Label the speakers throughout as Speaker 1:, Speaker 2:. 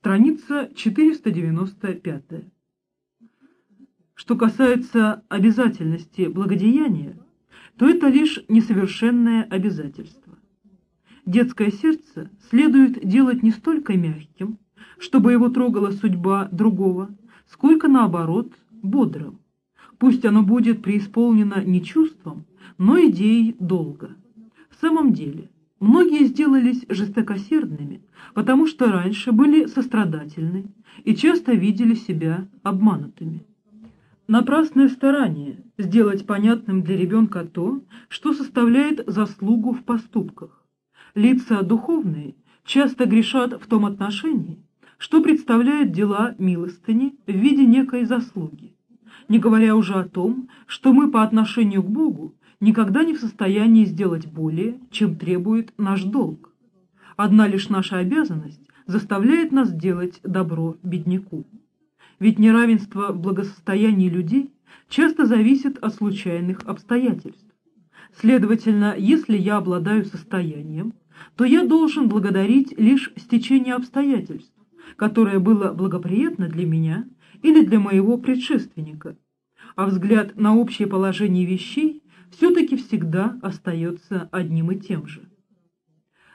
Speaker 1: Страница 495. Что касается обязательности благодеяния, то это лишь несовершенное обязательство. Детское сердце следует делать не столько мягким, чтобы его трогала судьба другого, сколько наоборот бодрым. Пусть оно будет преисполнено не чувством, но идеей долга. В самом деле, многие сделались жестокосердными, потому что раньше были сострадательны и часто видели себя обманутыми. Напрасное старание сделать понятным для ребенка то, что составляет заслугу в поступках. Лица духовные часто грешат в том отношении, что представляют дела милостыни в виде некой заслуги, не говоря уже о том, что мы по отношению к Богу никогда не в состоянии сделать более, чем требует наш долг. Одна лишь наша обязанность заставляет нас делать добро бедняку. Ведь неравенство в благосостоянии людей часто зависит от случайных обстоятельств. Следовательно, если я обладаю состоянием, то я должен благодарить лишь стечение обстоятельств, которое было благоприятно для меня или для моего предшественника, а взгляд на общее положение вещей все-таки всегда остается одним и тем же.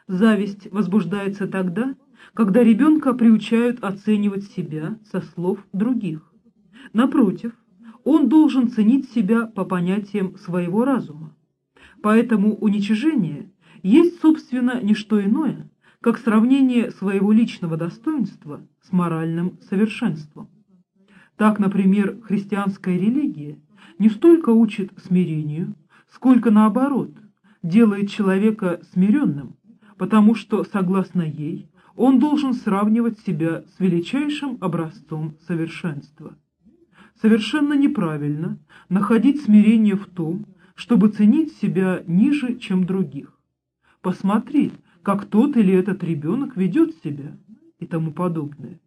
Speaker 1: Зависть возбуждается тогда, когда ребенка приучают оценивать себя со слов других. Напротив, он должен ценить себя по понятиям своего разума. Поэтому уничижение есть, собственно, не что иное, как сравнение своего личного достоинства с моральным совершенством. Так, например, христианская религия не столько учит смирению, сколько наоборот, делает человека смиренным, потому что, согласно ей, он должен сравнивать себя с величайшим образцом совершенства. Совершенно неправильно находить смирение в том, чтобы ценить себя ниже, чем других. Посмотри, как тот или этот ребенок ведет себя и тому подобное.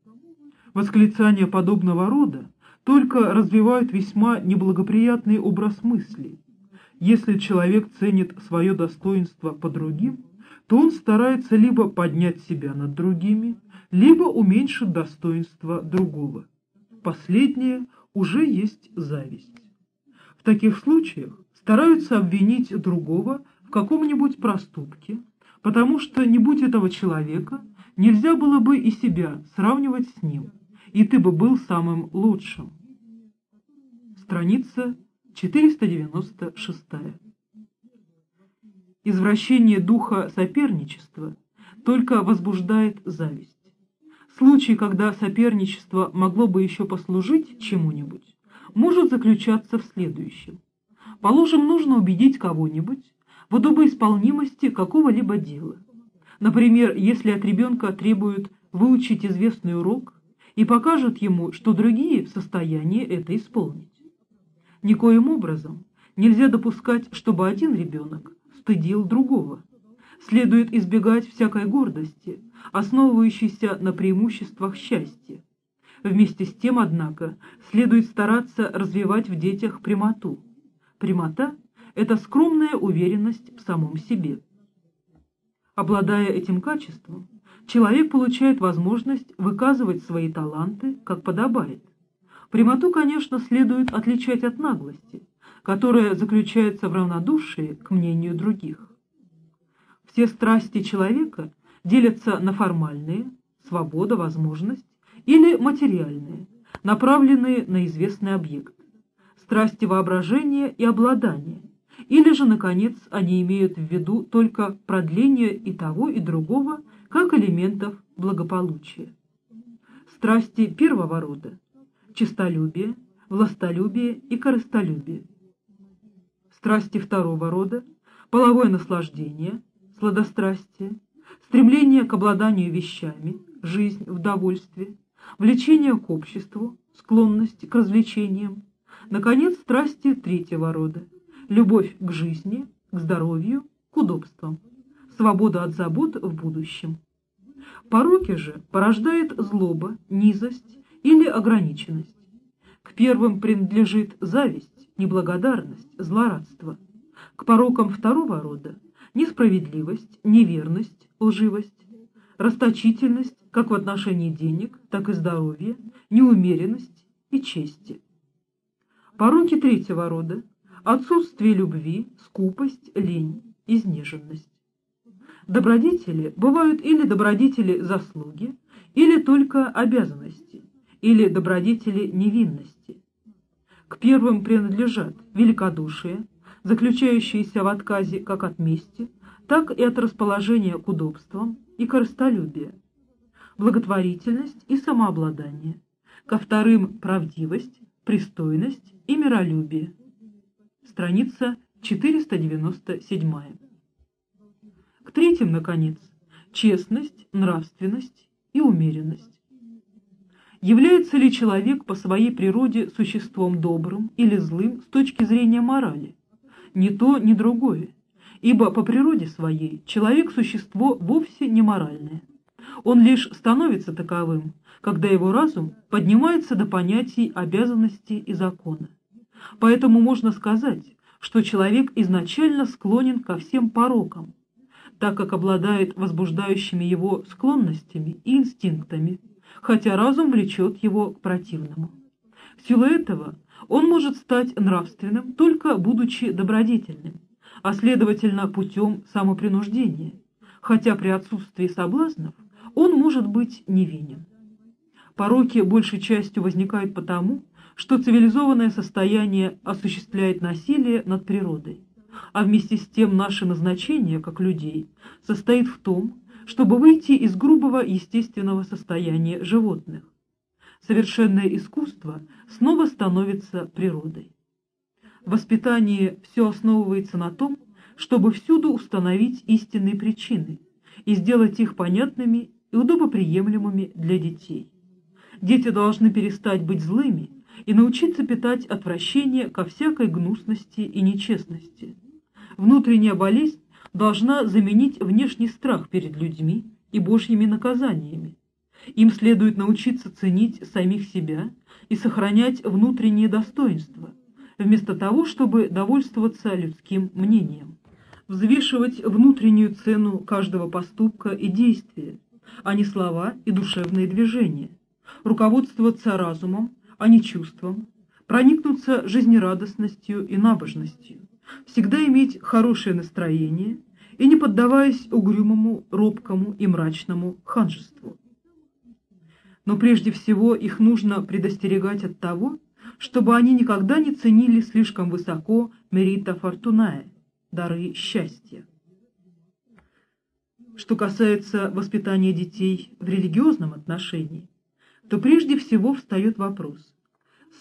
Speaker 1: Восклицания подобного рода только развивают весьма неблагоприятный образ мыслей. Если человек ценит свое достоинство по другим, то он старается либо поднять себя над другими, либо уменьшить достоинство другого. Последнее уже есть зависть. В таких случаях стараются обвинить другого в каком-нибудь проступке, потому что не будь этого человека, нельзя было бы и себя сравнивать с ним, и ты бы был самым лучшим. Страница 496. Извращение духа соперничества только возбуждает зависть. Случай, когда соперничество могло бы еще послужить чему-нибудь, может заключаться в следующем. Положим, нужно убедить кого-нибудь в удобоисполнимости какого-либо дела. Например, если от ребенка требуют выучить известный урок и покажут ему, что другие в состоянии это исполнить. Никоим образом нельзя допускать, чтобы один ребенок стыдил другого. Следует избегать всякой гордости, основывающейся на преимуществах счастья. Вместе с тем, однако, следует стараться развивать в детях прямоту. Прямота – это скромная уверенность в самом себе. Обладая этим качеством, человек получает возможность выказывать свои таланты, как подобает. Прямоту, конечно, следует отличать от наглости – которое заключается в равнодушии к мнению других. Все страсти человека делятся на формальные, свобода, возможность, или материальные, направленные на известный объект, страсти воображения и обладания, или же, наконец, они имеют в виду только продление и того, и другого, как элементов благополучия. Страсти первого рода – честолюбие, властолюбие и корыстолюбие – страсти второго рода, половое наслаждение, сладострастие, стремление к обладанию вещами, жизнь в довольстве, влечение к обществу, склонность к развлечениям, наконец, страсти третьего рода, любовь к жизни, к здоровью, к удобствам, свобода от забот в будущем. Пороки же порождает злоба, низость или ограниченность. К первым принадлежит зависть, неблагодарность, злорадство. К порокам второго рода – несправедливость, неверность, лживость, расточительность, как в отношении денег, так и здоровья, неумеренности и чести. Пороки третьего рода – отсутствие любви, скупость, лень, изнеженность. Добродетели бывают или добродетели заслуги, или только обязанности, или добродетели невинности. К первым принадлежат великодушие, заключающееся в отказе как от мести, так и от расположения к удобствам и корыстолюбия, благотворительность и самообладание, ко вторым – правдивость, пристойность и миролюбие. Страница 497. Третьим, наконец, честность, нравственность и умеренность. Является ли человек по своей природе существом добрым или злым с точки зрения морали? Ни то, ни другое, ибо по природе своей человек – существо вовсе не моральное. Он лишь становится таковым, когда его разум поднимается до понятий обязанности и закона. Поэтому можно сказать, что человек изначально склонен ко всем порокам, так как обладает возбуждающими его склонностями и инстинктами, хотя разум влечет его к противному. В силу этого он может стать нравственным, только будучи добродетельным, а следовательно путем самопринуждения, хотя при отсутствии соблазнов он может быть невинен. Пороки большей частью возникают потому, что цивилизованное состояние осуществляет насилие над природой, а вместе с тем наше назначение, как людей, состоит в том, чтобы выйти из грубого естественного состояния животных. Совершенное искусство снова становится природой. В воспитании все основывается на том, чтобы всюду установить истинные причины и сделать их понятными и удобоприемлемыми для детей. Дети должны перестать быть злыми и научиться питать отвращение ко всякой гнусности и нечестности. Внутренняя болезнь должна заменить внешний страх перед людьми и божьими наказаниями. Им следует научиться ценить самих себя и сохранять внутреннее достоинство, вместо того, чтобы довольствоваться людским мнением. Взвешивать внутреннюю цену каждого поступка и действия, а не слова и душевные движения. Руководствоваться разумом, а не чувством. Проникнуться жизнерадостностью и набожностью всегда иметь хорошее настроение и не поддаваясь угрюмому, робкому и мрачному ханжеству. Но прежде всего их нужно предостерегать от того, чтобы они никогда не ценили слишком высоко мерита фортуная, дары счастья. Что касается воспитания детей в религиозном отношении, то прежде всего встает вопрос,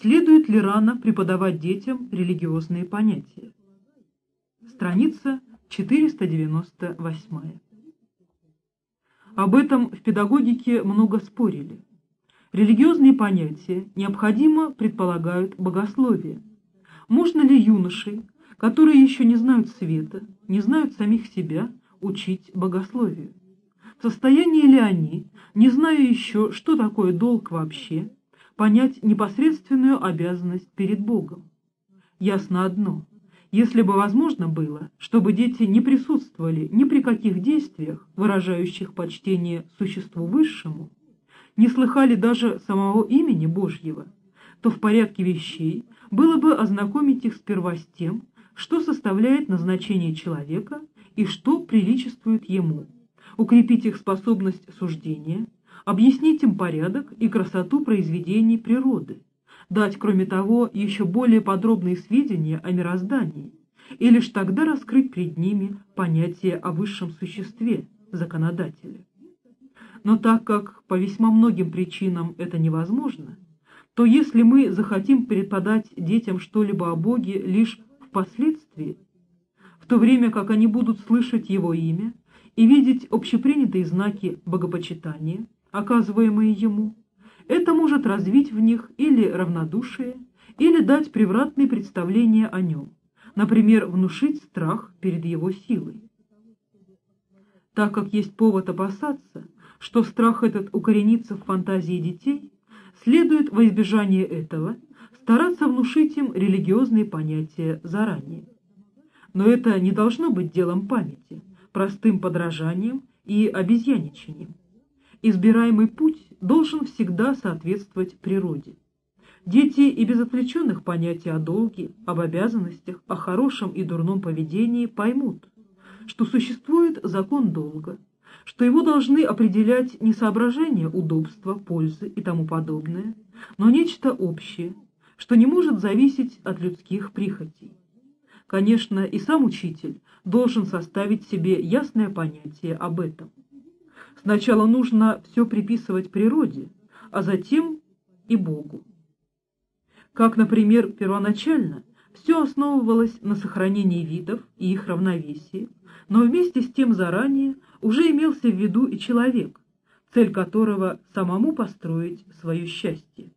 Speaker 1: следует ли рано преподавать детям религиозные понятия. Страница 498. Об этом в педагогике много спорили. Религиозные понятия необходимо предполагают богословие. Можно ли юношей, которые еще не знают света, не знают самих себя, учить богословию? В состоянии ли они, не зная еще, что такое долг вообще, понять непосредственную обязанность перед Богом? Ясно одно – если бы возможно было, чтобы дети не присутствовали ни при каких действиях, выражающих почтение существу высшему, не слыхали даже самого имени Божьего, то в порядке вещей было бы ознакомить их сперва с тем, что составляет назначение человека и что приличествует ему, укрепить их способность суждения, объяснить им порядок и красоту произведений природы, дать, кроме того, еще более подробные сведения о мироздании, и лишь тогда раскрыть перед ними понятие о высшем существе, законодателя. Но так как по весьма многим причинам это невозможно, то если мы захотим преподать детям что-либо о Боге лишь впоследствии, в то время как они будут слышать Его имя и видеть общепринятые знаки богопочитания, оказываемые Ему, это может развить в них или равнодушие, или дать превратные представления о нем, например, внушить страх перед его силой. Так как есть повод опасаться, что страх этот укоренится в фантазии детей, следует во избежание этого стараться внушить им религиозные понятия заранее. Но это не должно быть делом памяти, простым подражанием и обезьяничанием. Избираемый путь должен всегда соответствовать природе. Дети и без отвлеченных понятий о долге, об обязанностях, о хорошем и дурном поведении поймут, что существует закон долга, что его должны определять не соображения удобства, пользы и тому подобное, но нечто общее, что не может зависеть от людских прихотей. Конечно, и сам учитель должен составить себе ясное понятие об этом. Сначала нужно все приписывать природе, а затем и Богу. Как, например, первоначально все основывалось на сохранении видов и их равновесии, но вместе с тем заранее уже имелся в виду и человек, цель которого самому построить свое счастье.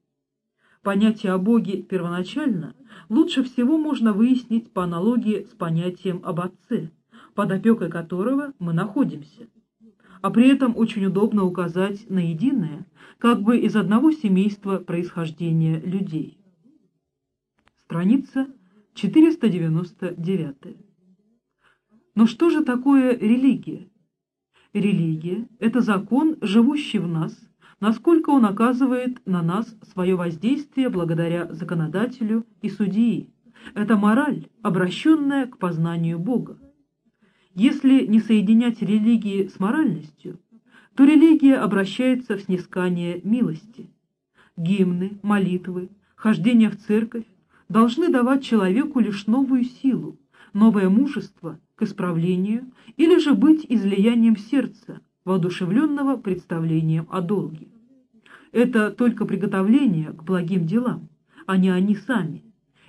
Speaker 1: Понятие о Боге первоначально лучше всего можно выяснить по аналогии с понятием об Отце, под опекой которого мы находимся. А при этом очень удобно указать на единое, как бы из одного семейства происхождения людей. Страница 499. Но что же такое религия? Религия – это закон, живущий в нас, насколько он оказывает на нас свое воздействие благодаря законодателю и судьи. Это мораль, обращенная к познанию Бога. Если не соединять религии с моральностью, то религия обращается в снискание милости. Гимны, молитвы, хождение в церковь должны давать человеку лишь новую силу, новое мужество к исправлению или же быть излиянием сердца, воодушевленного представлением о долге. Это только приготовление к благим делам, а не они сами,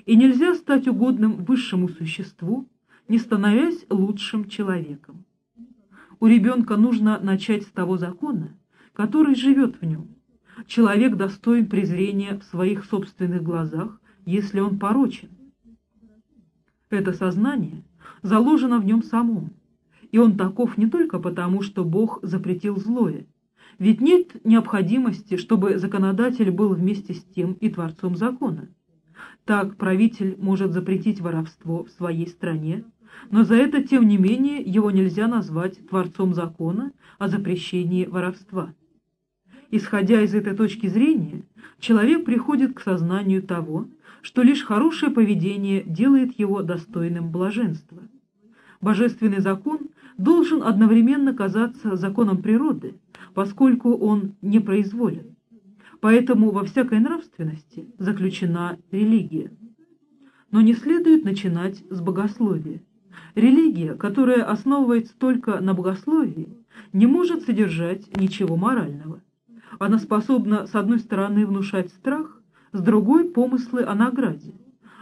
Speaker 1: и нельзя стать угодным высшему существу, не становясь лучшим человеком. У ребенка нужно начать с того закона, который живет в нем. Человек достоин презрения в своих собственных глазах, если он порочен. Это сознание заложено в нем самом, и он таков не только потому, что Бог запретил злое, ведь нет необходимости, чтобы законодатель был вместе с тем и творцом закона. Так правитель может запретить воровство в своей стране, но за это, тем не менее, его нельзя назвать творцом закона о запрещении воровства. Исходя из этой точки зрения, человек приходит к сознанию того, что лишь хорошее поведение делает его достойным блаженства. Божественный закон должен одновременно казаться законом природы, поскольку он не произволен. Поэтому во всякой нравственности заключена религия. Но не следует начинать с богословия. Религия, которая основывается только на богословии, не может содержать ничего морального. Она способна, с одной стороны, внушать страх, с другой – помыслы о награде,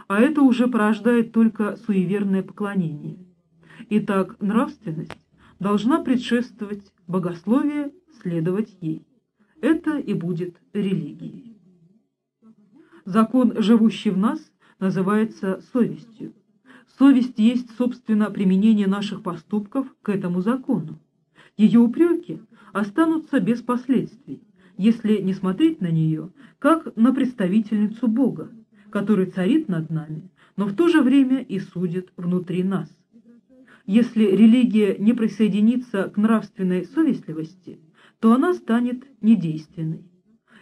Speaker 1: а это уже порождает только суеверное поклонение. Итак, нравственность должна предшествовать богословие, следовать ей. Это и будет религией. Закон, живущий в нас, называется совестью. Совесть есть, собственно, применение наших поступков к этому закону. Ее упреки останутся без последствий, если не смотреть на нее, как на представительницу Бога, который царит над нами, но в то же время и судит внутри нас. Если религия не присоединится к нравственной совестливости, то она станет недейственной.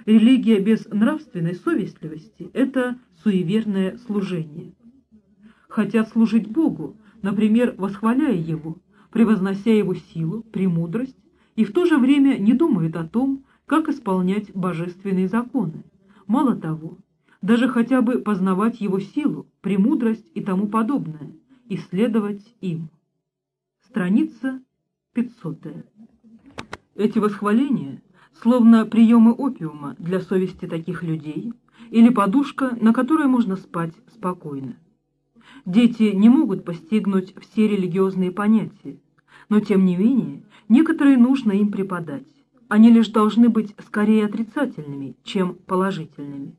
Speaker 1: Религия без нравственной совестливости – это суеверное служение. Хотят служить Богу, например, восхваляя Его, превознося Его силу, премудрость, и в то же время не думают о том, как исполнять божественные законы. Мало того, даже хотя бы познавать Его силу, премудрость и тому подобное, исследовать им. Страница 500. Эти восхваления словно приемы опиума для совести таких людей или подушка, на которой можно спать спокойно. Дети не могут постигнуть все религиозные понятия, но тем не менее некоторые нужно им преподать. Они лишь должны быть скорее отрицательными, чем положительными.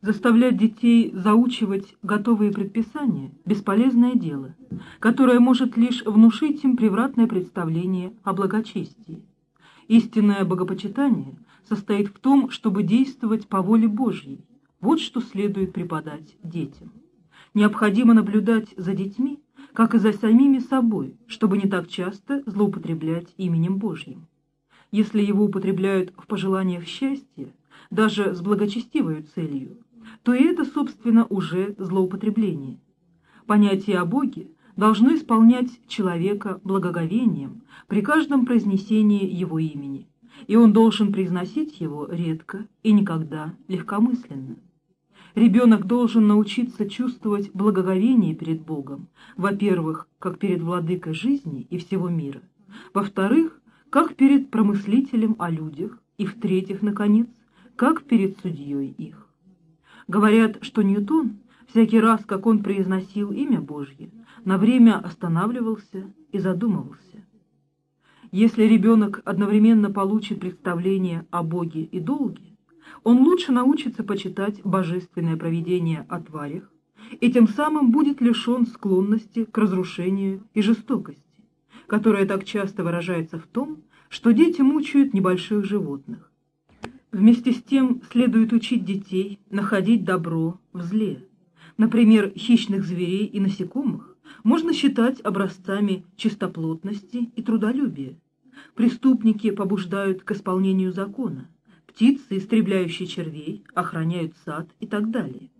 Speaker 1: Заставлять детей заучивать готовые предписания – бесполезное дело, которое может лишь внушить им превратное представление о благочестии. Истинное богопочитание состоит в том, чтобы действовать по воле Божьей. Вот что следует преподать детям. Необходимо наблюдать за детьми, как и за самими собой, чтобы не так часто злоупотреблять именем Божьим. если его употребляют в пожеланиях счастья, даже с благочестивой целью, то и это, собственно, уже злоупотребление. Понятие о Боге должно исполнять человека благоговением при каждом произнесении его имени, и он должен произносить его редко и никогда легкомысленно. Ребенок должен научиться чувствовать благоговение перед Богом, во-первых, как перед владыкой жизни и всего мира, во-вторых, как перед промыслителем о людях, и в-третьих, наконец, как перед судьей их. Говорят, что Ньютон, всякий раз, как он произносил имя Божье, на время останавливался и задумывался. Если ребенок одновременно получит представление о Боге и долге, он лучше научится почитать божественное провидение о тварях и тем самым будет лишен склонности к разрушению и жестокости, которая так часто выражается в том, что дети мучают небольших животных. Вместе с тем следует учить детей находить добро в зле. Например, хищных зверей и насекомых можно считать образцами чистоплотности и трудолюбия. Преступники побуждают к исполнению закона, птицы, истребляющие червей, охраняют сад и так далее.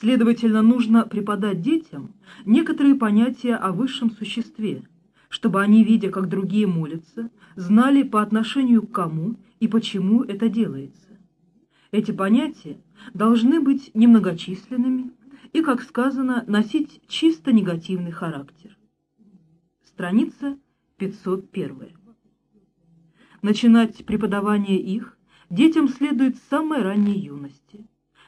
Speaker 1: Следовательно, нужно преподать детям некоторые понятия о высшем существе, чтобы они, видя, как другие молятся, знали по отношению к кому и почему это делается. Эти понятия должны быть немногочисленными и, как сказано, носить чисто негативный характер. Страница 501. Начинать преподавание их детям следует с самой ранней юности,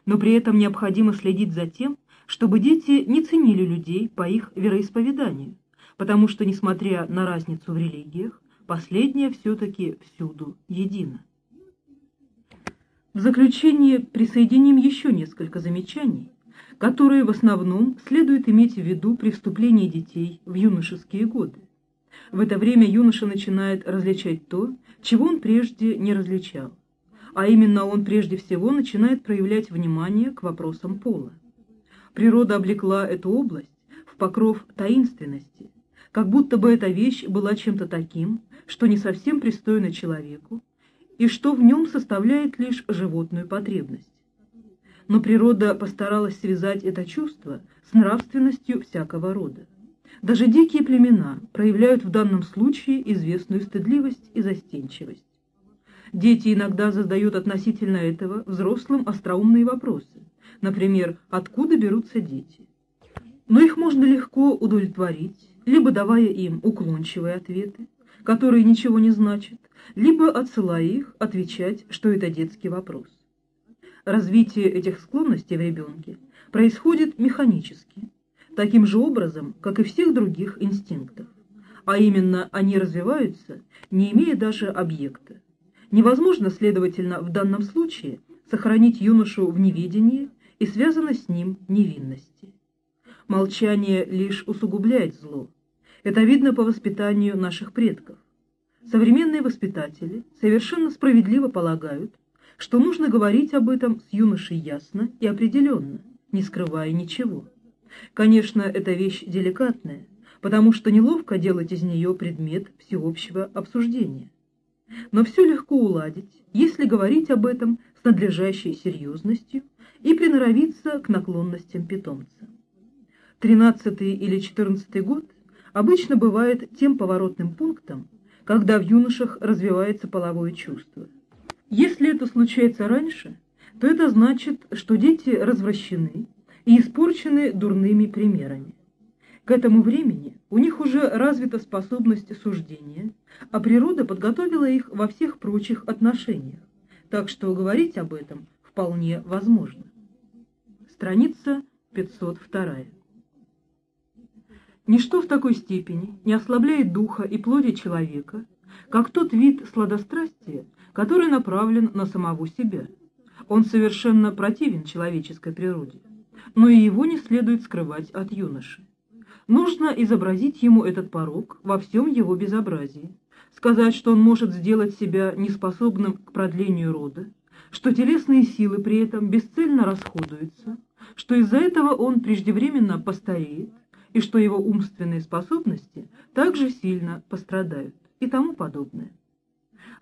Speaker 1: но при этом необходимо следить за тем, чтобы дети не ценили людей по их вероисповеданию, потому что, несмотря на разницу в религиях, последняя все-таки всюду едина. В заключение присоединим еще несколько замечаний, которые в основном следует иметь в виду при вступлении детей в юношеские годы. В это время юноша начинает различать то, чего он прежде не различал, а именно он прежде всего начинает проявлять внимание к вопросам пола. Природа облекла эту область в покров таинственности, как будто бы эта вещь была чем-то таким, что не совсем пристойно человеку, и что в нем составляет лишь животную потребность. Но природа постаралась связать это чувство с нравственностью всякого рода. Даже дикие племена проявляют в данном случае известную стыдливость и застенчивость. Дети иногда задают относительно этого взрослым остроумные вопросы, например, откуда берутся дети. Но их можно легко удовлетворить, либо давая им уклончивые ответы, которые ничего не значат, либо отсылая их отвечать, что это детский вопрос. Развитие этих склонностей в ребенке происходит механически, таким же образом, как и всех других инстинктов, а именно они развиваются, не имея даже объекта. Невозможно, следовательно, в данном случае сохранить юношу в неведении и связано с ним невинности. Молчание лишь усугубляет зло. Это видно по воспитанию наших предков. Современные воспитатели совершенно справедливо полагают, что нужно говорить об этом с юношей ясно и определенно, не скрывая ничего. Конечно, это вещь деликатная, потому что неловко делать из нее предмет всеобщего обсуждения. Но все легко уладить, если говорить об этом с надлежащей серьезностью и приноровиться к наклонностям питомца. Тринадцатый или четырнадцатый год обычно бывает тем поворотным пунктом, когда в юношах развивается половое чувство. Если это случается раньше, то это значит, что дети развращены и испорчены дурными примерами. К этому времени у них уже развита способность суждения, а природа подготовила их во всех прочих отношениях, так что говорить об этом вполне возможно. Страница 502. Ничто в такой степени не ослабляет духа и плоти человека, как тот вид сладострастия, который направлен на самого себя. Он совершенно противен человеческой природе, но и его не следует скрывать от юноши. Нужно изобразить ему этот порог во всем его безобразии, сказать, что он может сделать себя неспособным к продлению рода, что телесные силы при этом бесцельно расходуются, что из-за этого он преждевременно постареет, и что его умственные способности также сильно пострадают и тому подобное.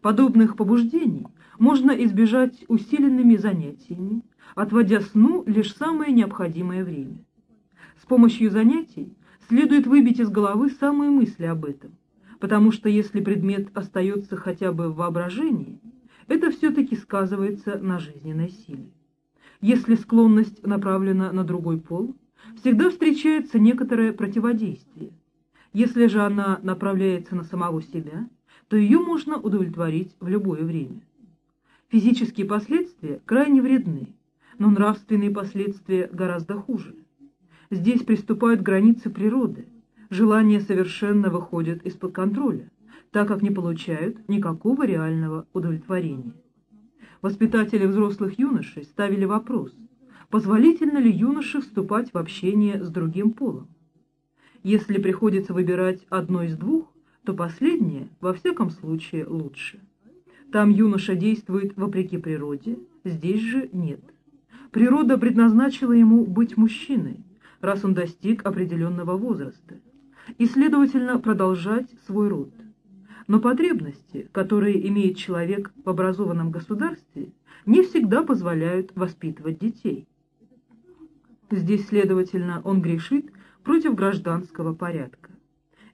Speaker 1: Подобных побуждений можно избежать усиленными занятиями, отводя сну лишь самое необходимое время. С помощью занятий следует выбить из головы самые мысли об этом, потому что если предмет остается хотя бы в воображении, это все-таки сказывается на жизненной силе. Если склонность направлена на другой пол, всегда встречается некоторое противодействие. Если же она направляется на самого себя, то ее можно удовлетворить в любое время. Физические последствия крайне вредны, но нравственные последствия гораздо хуже. Здесь приступают границы природы, желания совершенно выходят из-под контроля, так как не получают никакого реального удовлетворения. Воспитатели взрослых юношей ставили вопрос, позволительно ли юноше вступать в общение с другим полом. Если приходится выбирать одно из двух, то последнее, во всяком случае, лучше. Там юноша действует вопреки природе, здесь же нет. Природа предназначила ему быть мужчиной, раз он достиг определенного возраста, и, следовательно, продолжать свой род. Но потребности, которые имеет человек в образованном государстве, не всегда позволяют воспитывать детей. Здесь, следовательно, он грешит против гражданского порядка.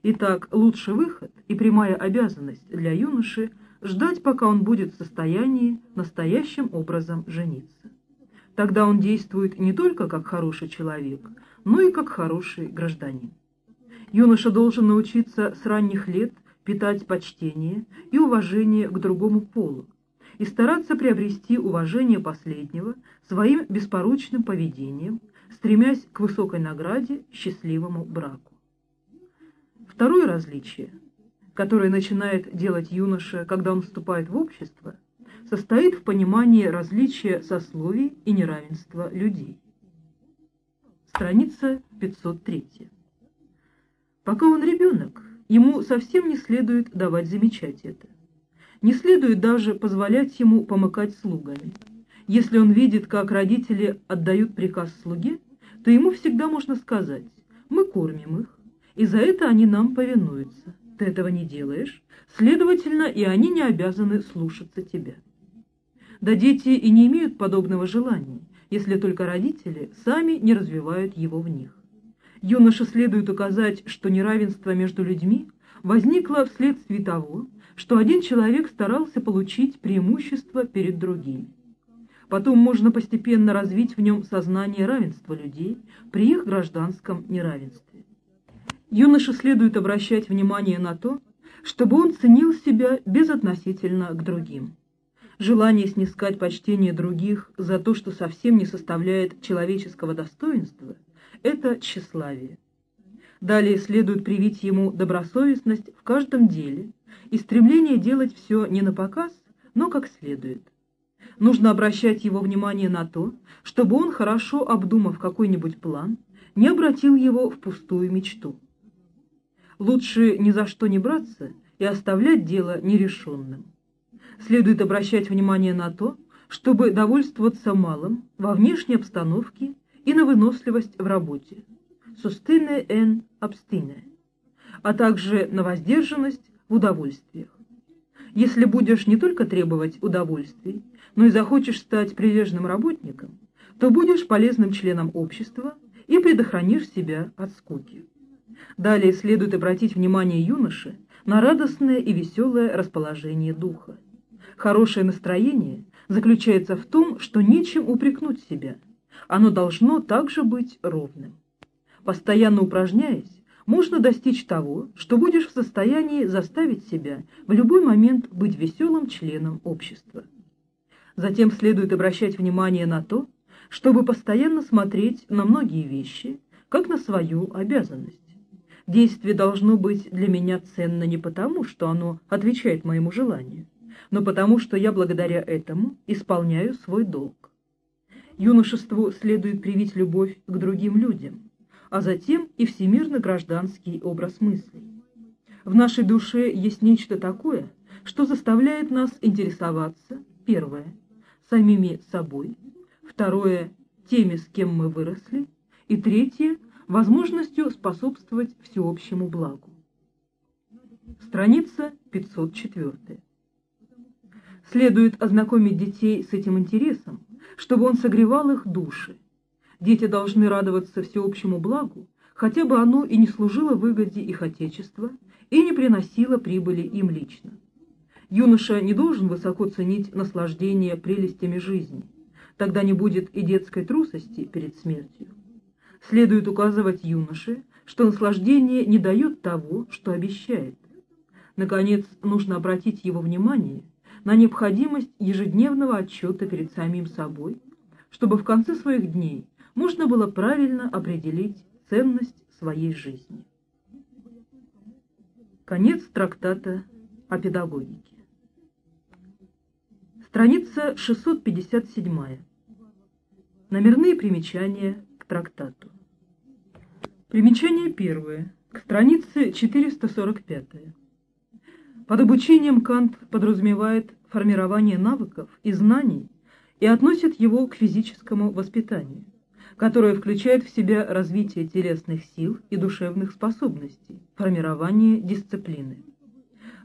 Speaker 1: Итак, лучший выход и прямая обязанность для юноши ждать, пока он будет в состоянии настоящим образом жениться. Тогда он действует не только как хороший человек, но и как хороший гражданин. Юноша должен научиться с ранних лет питать почтение и уважение к другому полу и стараться приобрести уважение последнего своим беспорочным поведением, стремясь к высокой награде счастливому браку. Второе различие, которое начинает делать юноша, когда он вступает в общество – состоит в понимании различия сословий и неравенства людей. Страница 503. Пока он ребенок, ему совсем не следует давать замечать это. Не следует даже позволять ему помыкать слугами. Если он видит, как родители отдают приказ слуге, то ему всегда можно сказать «мы кормим их, и за это они нам повинуются. Ты этого не делаешь, следовательно, и они не обязаны слушаться тебя». Да дети и не имеют подобного желания, если только родители сами не развивают его в них. Юноше следует указать, что неравенство между людьми возникло вследствие того, что один человек старался получить преимущество перед другими. Потом можно постепенно развить в нем сознание равенства людей при их гражданском неравенстве. Юноше следует обращать внимание на то, чтобы он ценил себя безотносительно к другим желание снискать почтение других за то, что совсем не составляет человеческого достоинства, это тщеславие. Далее следует привить ему добросовестность в каждом деле и стремление делать все не на показ, но как следует. Нужно обращать его внимание на то, чтобы он, хорошо обдумав какой-нибудь план, не обратил его в пустую мечту. Лучше ни за что не браться и оставлять дело нерешенным следует обращать внимание на то, чтобы довольствоваться малым во внешней обстановке и на выносливость в работе, сустыне эн абстине, а также на воздержанность в удовольствиях. Если будешь не только требовать удовольствий, но и захочешь стать прилежным работником, то будешь полезным членом общества и предохранишь себя от скуки. Далее следует обратить внимание юноши на радостное и веселое расположение духа. Хорошее настроение заключается в том, что нечем упрекнуть себя. Оно должно также быть ровным. Постоянно упражняясь, можно достичь того, что будешь в состоянии заставить себя в любой момент быть веселым членом общества. Затем следует обращать внимание на то, чтобы постоянно смотреть на многие вещи, как на свою обязанность. Действие должно быть для меня ценно не потому, что оно отвечает моему желанию, но потому что я благодаря этому исполняю свой долг. Юношеству следует привить любовь к другим людям, а затем и всемирно-гражданский образ мыслей. В нашей душе есть нечто такое, что заставляет нас интересоваться, первое, самими собой, второе, теми, с кем мы выросли, и третье, возможностью способствовать всеобщему благу. Страница 504. Следует ознакомить детей с этим интересом, чтобы он согревал их души. Дети должны радоваться всеобщему благу, хотя бы оно и не служило выгоде их Отечества и не приносило прибыли им лично. Юноша не должен высоко ценить наслаждение прелестями жизни, тогда не будет и детской трусости перед смертью. Следует указывать юноше, что наслаждение не дает того, что обещает. Наконец, нужно обратить его внимание на необходимость ежедневного отчета перед самим собой, чтобы в конце своих дней можно было правильно определить ценность своей жизни. Конец трактата о педагогике. Страница 657. Номерные примечания к трактату. Примечание первое. К странице 445. Под обучением Кант подразумевает формирование навыков и знаний и относит его к физическому воспитанию, которое включает в себя развитие телесных сил и душевных способностей, формирование дисциплины.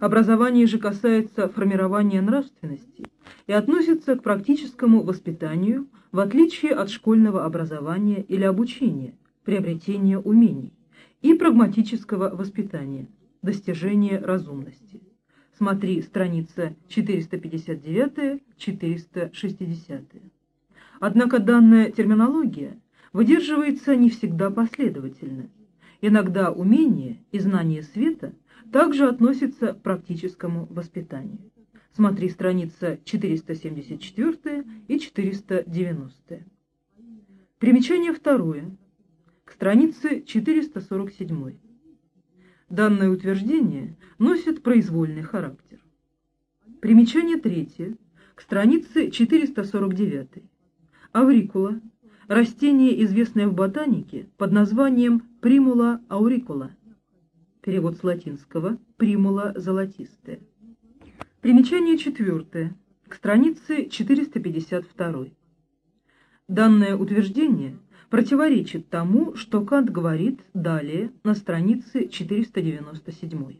Speaker 1: Образование же касается формирования нравственности и относится к практическому воспитанию, в отличие от школьного образования или обучения, приобретения умений, и прагматического воспитания, достижения разумности. Смотри страница 459-460. Однако данная терминология выдерживается не всегда последовательно. Иногда умение и знание света также относятся к практическому воспитанию. Смотри страница 474 и 490. Примечание второе. К странице 447. Данное утверждение носит произвольный характер. Примечание третье, к странице 449. Аврикула – растение, известное в ботанике под названием примула аурикула. Перевод с латинского «примула золотистая». Примечание четвертое, к странице 452. Данное утверждение противоречит тому, что Кант говорит далее на странице 497.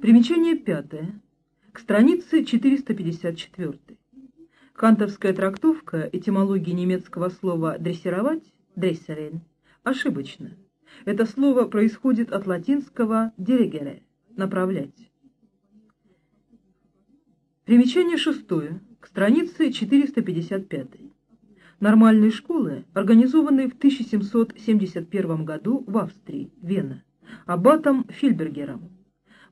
Speaker 1: Примечание пятое. К странице 454. Кантовская трактовка этимологии немецкого слова «дрессировать» «дрессерен» ошибочна. Это слово происходит от латинского «диригере» – «направлять». Примечание шестое. К странице 455. Нормальные школы, организованные в 1771 году в Австрии, Вена, аббатом Фильбергером.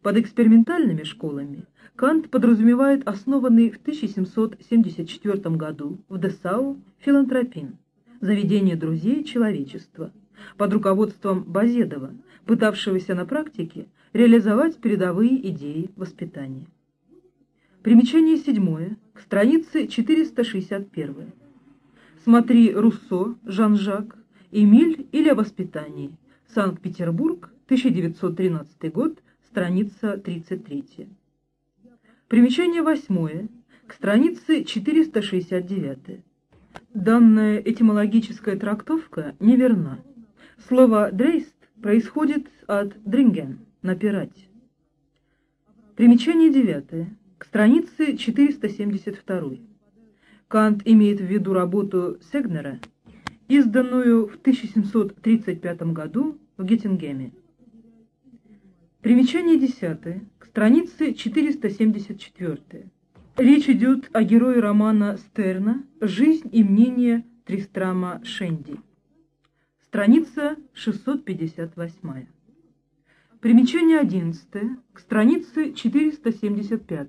Speaker 1: Под экспериментальными школами Кант подразумевает основанный в 1774 году в Десау филантропин, заведение друзей человечества, под руководством Базедова, пытавшегося на практике реализовать передовые идеи воспитания. Примечание седьмое, к странице 461. Смотри Руссо, Жан-Жак, Эмиль или о воспитании. Санкт-Петербург, 1913 год, страница 33. Примечание восьмое, к странице 469. Данная этимологическая трактовка неверна. Слово «дрейст» происходит от «дринген» – «напирать». Примечание девятое, к странице 472. Кант имеет в виду работу Сегнера, изданную в 1735 году в Геттингеме. Примечание 10, к странице 474. Речь идет о герое романа Стерна «Жизнь и мнение Тристрама Шенди». Страница 658. Примечание 11, к странице 475.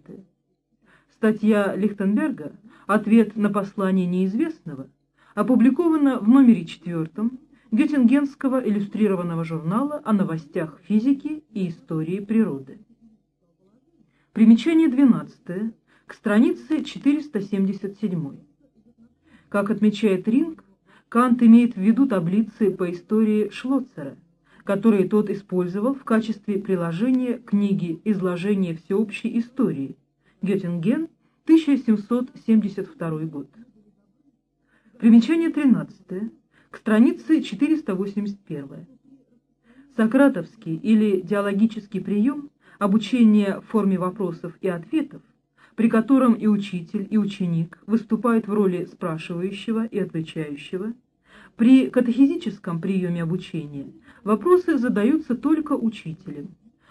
Speaker 1: Статья Лихтенберга «Ответ на послание неизвестного» опубликована в номере четвертом Геттингенского иллюстрированного журнала о новостях физики и истории природы. Примечание 12 к странице 477. Как отмечает Ринг, Кант имеет в виду таблицы по истории Шлоцера, которые тот использовал в качестве приложения книги «Изложение всеобщей истории» Геттинген 1772 год. Примечание 13. К странице 481. Сократовский или диалогический прием обучения в форме вопросов и ответов при котором и учитель, и ученик выступают в роли спрашивающего и отвечающего. При катехизическом приеме обучения вопросы задаются только учителем.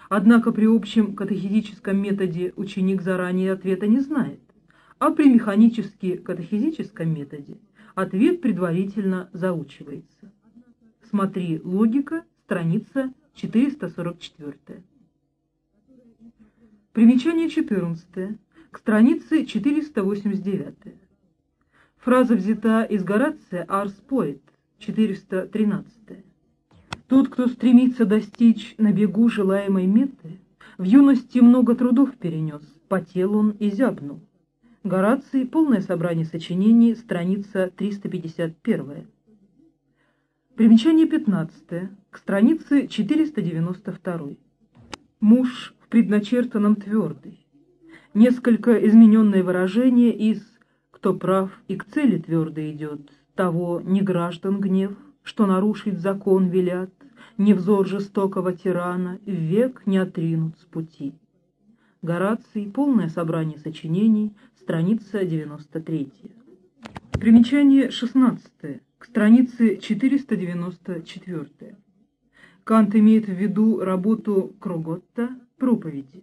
Speaker 1: Однако при общем катехизическом методе ученик заранее ответа не знает, а при механически-катехизическом методе ответ предварительно заучивается. Смотри «Логика», страница 444. Примечание 14 к странице 489. Фраза взята из Горация «Арс Поэт», 413. Тот, кто стремится достичь на бегу желаемой меты, в юности много трудов перенес, потел он и зябнул. Гораций, полное собрание сочинений, страница 351. Примечание 15, к странице 492. Муж в предначертанном твердый. Несколько измененное выражение из «кто прав и к цели твердо идет, того не граждан гнев, что нарушить закон велят, не взор жестокого тирана, век не отринут с пути». Гораций, полное собрание сочинений, страница 93. Примечание 16, к странице 494. Кант имеет в виду работу Кроготта «Проповеди».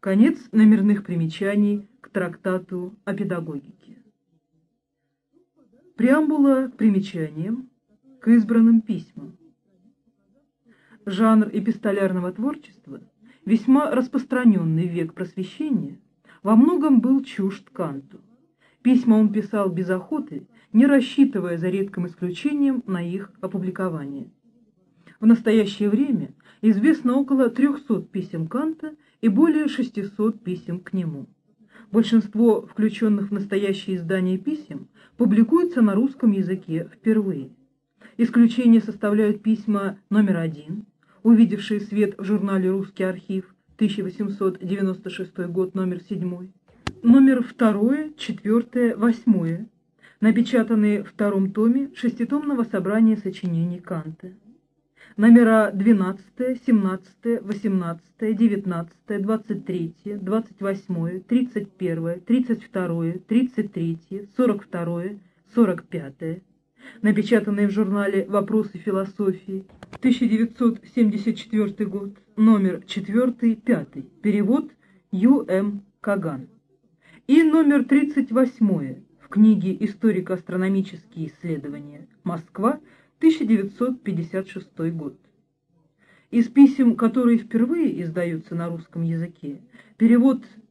Speaker 1: Конец номерных примечаний к трактату о педагогике. Преамбула к примечаниям, к избранным письмам. Жанр эпистолярного творчества, весьма распространенный век просвещения, во многом был чужд Канту. Письма он писал без охоты, не рассчитывая за редким исключением на их опубликование. В настоящее время известно около 300 писем Канта и более 600 писем к нему. Большинство включенных в настоящее издание писем публикуется на русском языке впервые. Исключение составляют письма номер один, увидевшие свет в журнале «Русский архив», 1896 год, номер 7, номер 2, 4, 8, напечатанные в втором томе шеститомного собрания сочинений Канта. Номера 12, 17, 18, 19, 23, 28, 31, 32, 33, 42, 45, напечатанные в журнале «Вопросы философии», 1974 год, номер 4, 5, перевод Ю. М. Каган, и номер 38 в книге «Историко-астрономические исследования. Москва. 1956 год. Из писем, которые впервые издаются на русском языке, перевод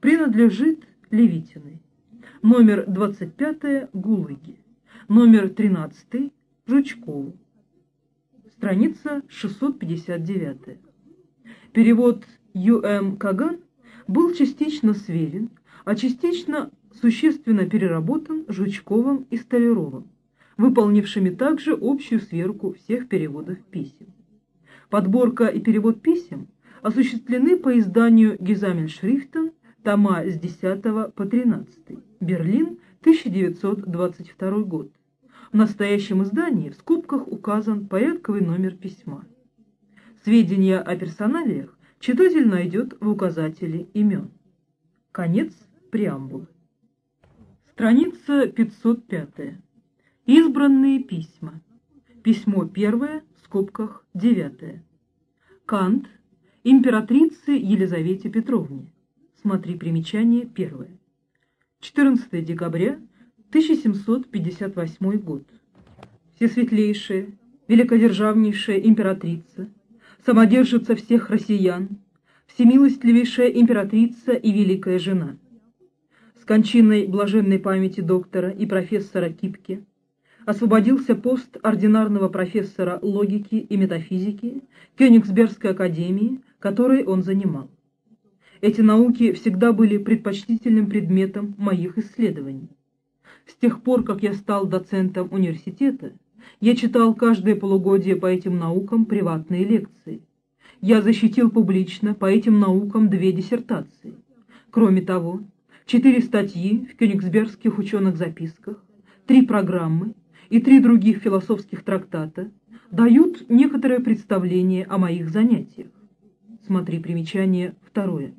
Speaker 1: принадлежит Левитиной. Номер 25 – Гулыги. Номер 13 – Жучкову. Страница 659. Перевод Ю.М. Каган был частично сверен, а частично существенно переработан Жучковым и Столяровым, выполнившими также общую сверку всех переводов писем. Подборка и перевод писем осуществлены по изданию Гизамельшрифтен, тома с 10 по 13, Берлин, 1922 год. В настоящем издании в скобках указан порядковый номер письма. Сведения о персоналиях читатель найдет в указателе имен. Конец преамбулы. Страница 505. Избранные письма. Письмо первое, в скобках девятое. Кант, императрице Елизавете Петровне. Смотри примечание первое. 14 декабря 1758 год. Всесветлейшая, великодержавнейшая императрица, самодержица всех россиян, всемилостливейшая императрица и великая жена. С кончиной блаженной памяти доктора и профессора Кипки освободился пост ординарного профессора логики и метафизики Кёнигсбергской академии, который он занимал. Эти науки всегда были предпочтительным предметом моих исследований. С тех пор, как я стал доцентом университета, я читал каждое полугодие по этим наукам приватные лекции. Я защитил публично по этим наукам две диссертации. Кроме того, четыре статьи в кёнигсбергских ученых записках, три программы и три других философских трактата дают некоторое представление о моих занятиях. Смотри примечание второе.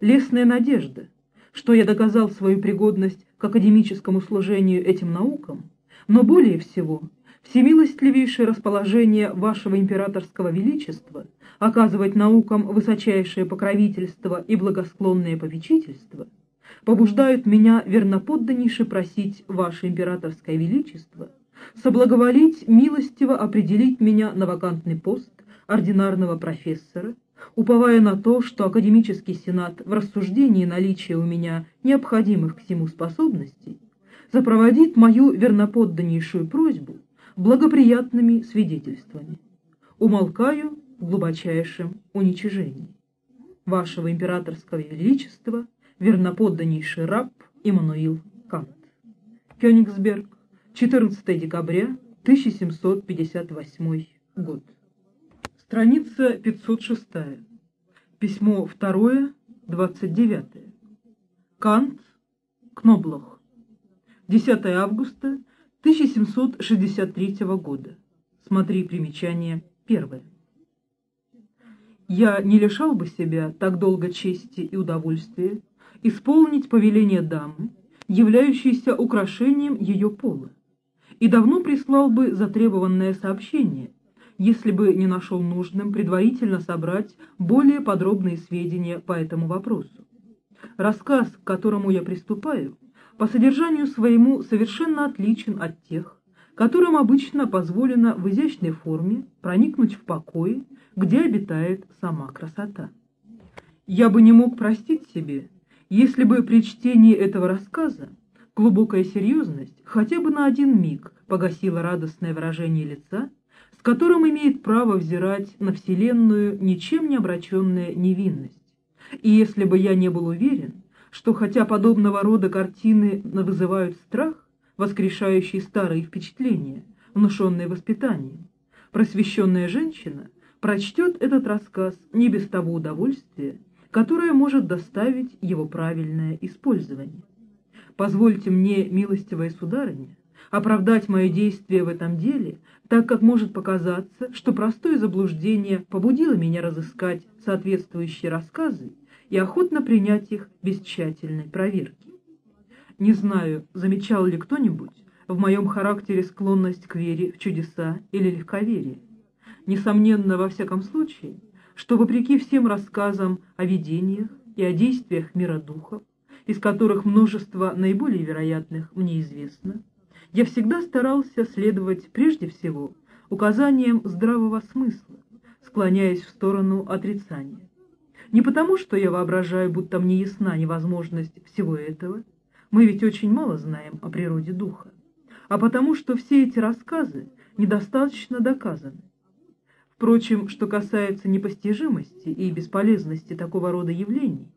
Speaker 1: Лесная надежда, что я доказал свою пригодность к академическому служению этим наукам, но более всего всемилостливейшее расположение вашего императорского величества оказывать наукам высочайшее покровительство и благосклонное попечительство побуждают меня верноподданнейше просить ваше императорское величество соблаговолить милостиво определить меня на вакантный пост ординарного профессора, уповая на то, что академический сенат в рассуждении наличия у меня необходимых к всему способностей запроводит мою верноподданнейшую просьбу благоприятными свидетельствами. Умолкаю в глубочайшем уничижении. Вашего императорского величества, верноподданнейший раб Иммануил Кант. Кёнигсберг, 14 декабря 1758 год. Страница 506. Письмо 2, 29. Кант, Кноблох. 10 августа 1763 года. Смотри примечание первое. Я не лишал бы себя так долго чести и удовольствия исполнить повеление дамы, являющейся украшением ее пола, и давно прислал бы затребованное сообщение, если бы не нашел нужным предварительно собрать более подробные сведения по этому вопросу. Рассказ, к которому я приступаю, по содержанию своему совершенно отличен от тех, которым обычно позволено в изящной форме проникнуть в покой, где обитает сама красота. Я бы не мог простить себе, если бы при чтении этого рассказа глубокая серьезность хотя бы на один миг погасила радостное выражение лица, с которым имеет право взирать на Вселенную ничем не обращенная невинность. И если бы я не был уверен, что хотя подобного рода картины вызывают страх, воскрешающий старые впечатления, внушенные воспитанием, просвещенная женщина прочтет этот рассказ не без того удовольствия, которое может доставить его правильное использование. Позвольте мне, милостивая сударыня, оправдать мое действие в этом деле, так как может показаться, что простое заблуждение побудило меня разыскать соответствующие рассказы и охотно принять их без тщательной проверки. Не знаю, замечал ли кто-нибудь в моем характере склонность к вере в чудеса или легковерие. Несомненно, во всяком случае, что вопреки всем рассказам о видениях и о действиях мира духов, из которых множество наиболее вероятных мне известно, я всегда старался следовать прежде всего указаниям здравого смысла, склоняясь в сторону отрицания. Не потому, что я воображаю, будто мне ясна невозможность всего этого, мы ведь очень мало знаем о природе духа, а потому, что все эти рассказы недостаточно доказаны. Впрочем, что касается непостижимости и бесполезности такого рода явлений,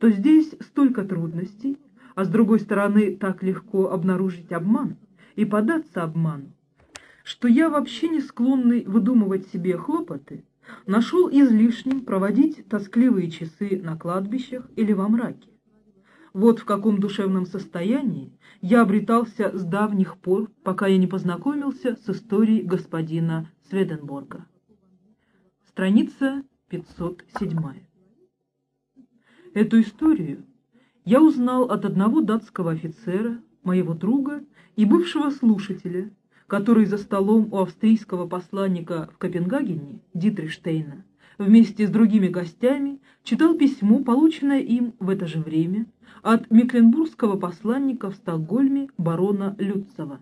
Speaker 1: то здесь столько трудностей, а с другой стороны так легко обнаружить обман и податься обману, что я вообще не склонный выдумывать себе хлопоты, нашел излишним проводить тоскливые часы на кладбищах или во мраке. Вот в каком душевном состоянии я обретался с давних пор, пока я не познакомился с историей господина Сведенборга. Страница 507. Эту историю я узнал от одного датского офицера, моего друга и бывшего слушателя, который за столом у австрийского посланника в Копенгагене, Дитриштейна, вместе с другими гостями читал письмо, полученное им в это же время от мекленбургского посланника в Стокгольме барона Люцева.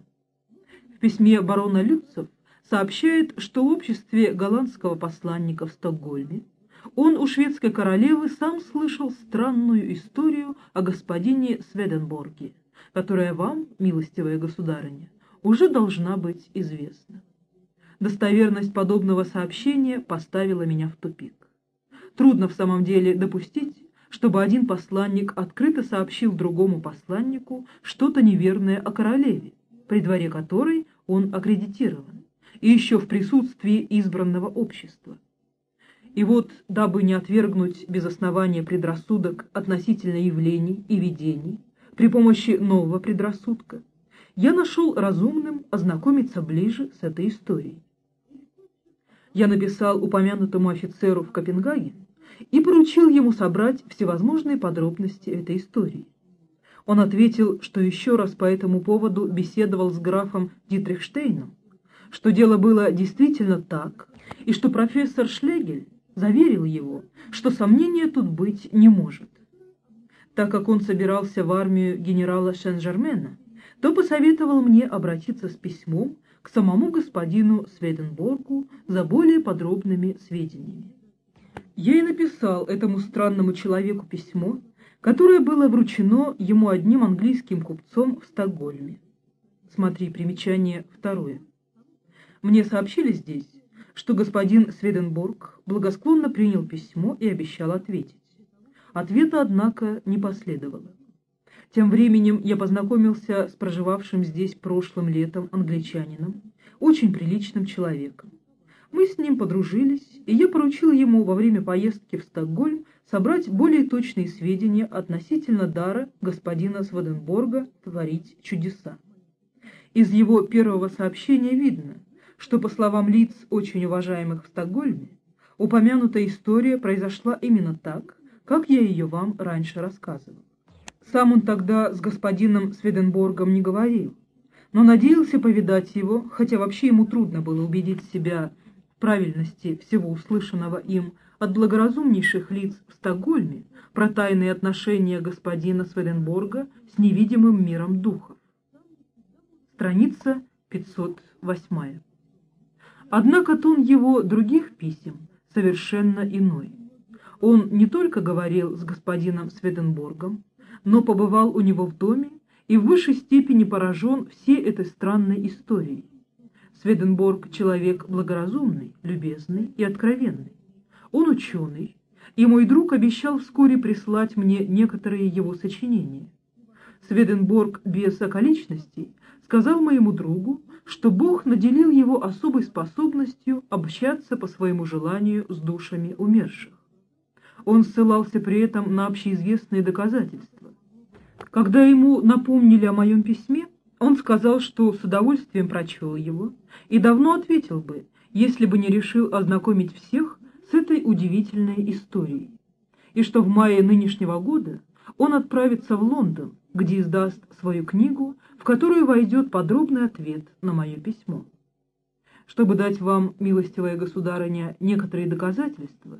Speaker 1: В письме барона Люцев сообщает, что в обществе голландского посланника в Стокгольме он у шведской королевы сам слышал странную историю о господине Сведенборге, которая вам, милостивая государыня, уже должна быть известна. Достоверность подобного сообщения поставила меня в тупик. Трудно в самом деле допустить, чтобы один посланник открыто сообщил другому посланнику что-то неверное о королеве, при дворе которой он аккредитирован, и еще в присутствии избранного общества. И вот, дабы не отвергнуть без основания предрассудок относительно явлений и видений, при помощи нового предрассудка, я нашел разумным ознакомиться ближе с этой историей. Я написал упомянутому офицеру в Копенгаген и поручил ему собрать всевозможные подробности этой истории. Он ответил, что еще раз по этому поводу беседовал с графом Дитрихштейном, что дело было действительно так, и что профессор Шлегель заверил его, что сомнения тут быть не может. Так как он собирался в армию генерала Шен-Жермена, то посоветовал мне обратиться с письмом к самому господину Сведенборгу за более подробными сведениями. Я и написал этому странному человеку письмо, которое было вручено ему одним английским купцом в Стокгольме. Смотри примечание второе. Мне сообщили здесь, что господин Сведенборг благосклонно принял письмо и обещал ответить. Ответа, однако, не последовало. Тем временем я познакомился с проживавшим здесь прошлым летом англичанином, очень приличным человеком. Мы с ним подружились, и я поручил ему во время поездки в Стокгольм собрать более точные сведения относительно дара господина Сваденборга творить чудеса. Из его первого сообщения видно, что, по словам лиц, очень уважаемых в Стокгольме, упомянутая история произошла именно так, как я ее вам раньше рассказывал. Сам он тогда с господином Сведенборгом не говорил, но надеялся повидать его, хотя вообще ему трудно было убедить себя в правильности всего услышанного им от благоразумнейших лиц в Стокгольме про тайные отношения господина Сведенборга с невидимым миром духов. Страница 508. Однако тон его других писем совершенно иной. Он не только говорил с господином Сведенборгом, но побывал у него в доме и в высшей степени поражен всей этой странной историей. Сведенборг — человек благоразумный, любезный и откровенный. Он ученый, и мой друг обещал вскоре прислать мне некоторые его сочинения. Сведенборг без околичностей сказал моему другу, что Бог наделил его особой способностью общаться по своему желанию с душами умерших. Он ссылался при этом на общеизвестные доказательства. Когда ему напомнили о моем письме, он сказал, что с удовольствием прочел его и давно ответил бы, если бы не решил ознакомить всех с этой удивительной историей, и что в мае нынешнего года он отправится в Лондон, где издаст свою книгу, в которую войдет подробный ответ на мое письмо. Чтобы дать вам, милостивая государыня, некоторые доказательства,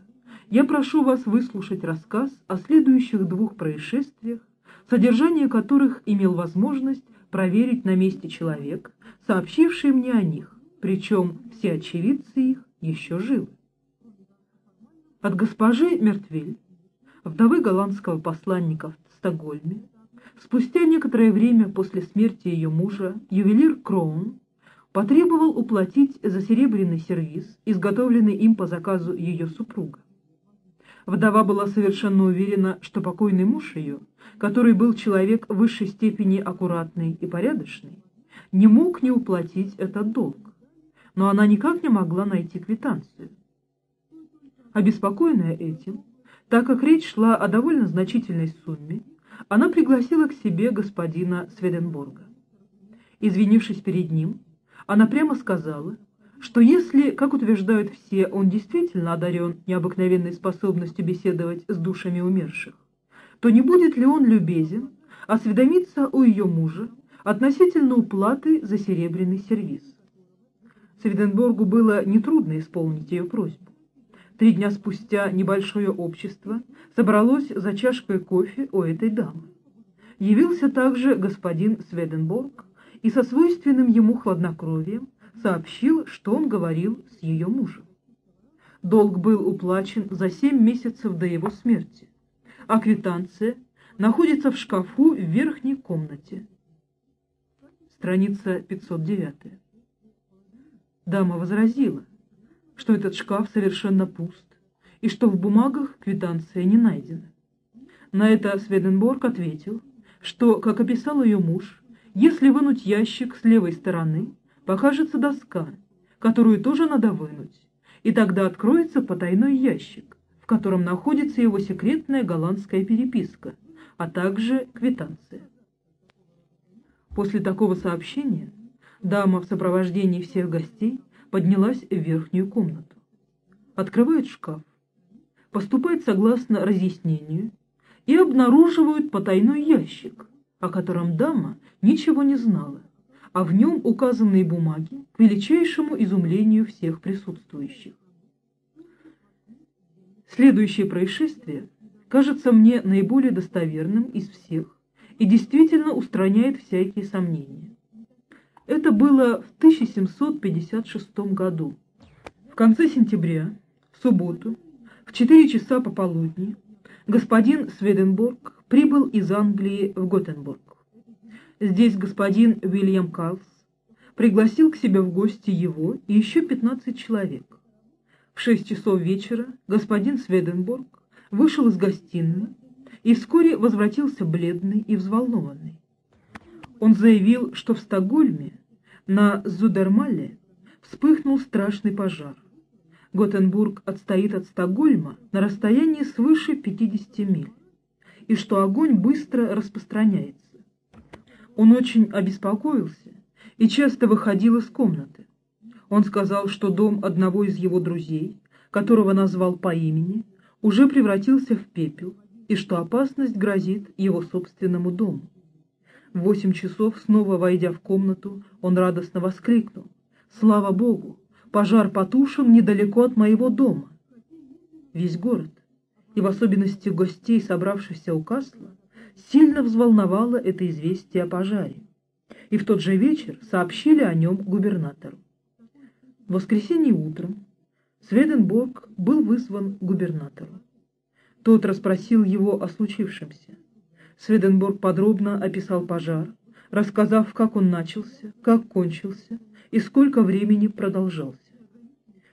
Speaker 1: я прошу вас выслушать рассказ о следующих двух происшествиях, содержание которых имел возможность проверить на месте человек, сообщивший мне о них, причем все очевидцы их еще живы. От госпожи Мертвель, вдовы голландского посланника в Стокгольме, спустя некоторое время после смерти ее мужа, ювелир Кроун потребовал уплатить за серебряный сервиз, изготовленный им по заказу ее супруга. Вдова была совершенно уверена, что покойный муж ее, который был человек в высшей степени аккуратный и порядочный, не мог не уплатить этот долг, но она никак не могла найти квитанцию. Обеспокоенная этим, так как речь шла о довольно значительной сумме, она пригласила к себе господина Сведенборга. Извинившись перед ним, она прямо сказала, что если, как утверждают все, он действительно одарен необыкновенной способностью беседовать с душами умерших, то не будет ли он любезен осведомиться у ее мужа относительно уплаты за серебряный сервиз. Сведенборгу было нетрудно исполнить ее просьбу. Три дня спустя небольшое общество собралось за чашкой кофе у этой дамы. Явился также господин Сведенборг и со свойственным ему хладнокровием сообщил, что он говорил с ее мужем. Долг был уплачен за семь месяцев до его смерти, а квитанция находится в шкафу в верхней комнате. Страница 509. Дама возразила, что этот шкаф совершенно пуст и что в бумагах квитанция не найдена. На это Сведенборг ответил, что, как описал ее муж, если вынуть ящик с левой стороны, покажется доска, которую тоже надо вынуть, и тогда откроется потайной ящик, в котором находится его секретная голландская переписка, а также квитанция. После такого сообщения дама в сопровождении всех гостей поднялась в верхнюю комнату. Открывает шкаф, поступает согласно разъяснению и обнаруживают потайной ящик, о котором дама ничего не знала, а в нем указанные бумаги к величайшему изумлению всех присутствующих. Следующее происшествие кажется мне наиболее достоверным из всех и действительно устраняет всякие сомнения. Это было в 1756 году. В конце сентября, в субботу, в 4 часа пополудни, господин Сведенбург прибыл из Англии в Готенбург. Здесь господин Уильям Карлс пригласил к себе в гости его и еще 15 человек. В 6 часов вечера господин Сведенбург вышел из гостиной и вскоре возвратился бледный и взволнованный. Он заявил, что в Стокгольме на Зудермале вспыхнул страшный пожар. Готенбург отстоит от Стокгольма на расстоянии свыше 50 миль, и что огонь быстро распространяется. Он очень обеспокоился и часто выходил из комнаты. Он сказал, что дом одного из его друзей, которого назвал по имени, уже превратился в пепел, и что опасность грозит его собственному дому. В восемь часов, снова войдя в комнату, он радостно воскликнул. «Слава Богу! Пожар потушен недалеко от моего дома!» Весь город, и в особенности гостей, собравшихся у Касла, сильно взволновало это известие о пожаре, и в тот же вечер сообщили о нем губернатору. В воскресенье утром Сведенборг был вызван губернатору. Тот расспросил его о случившемся. Сведенборг подробно описал пожар, рассказав, как он начался, как кончился и сколько времени продолжался.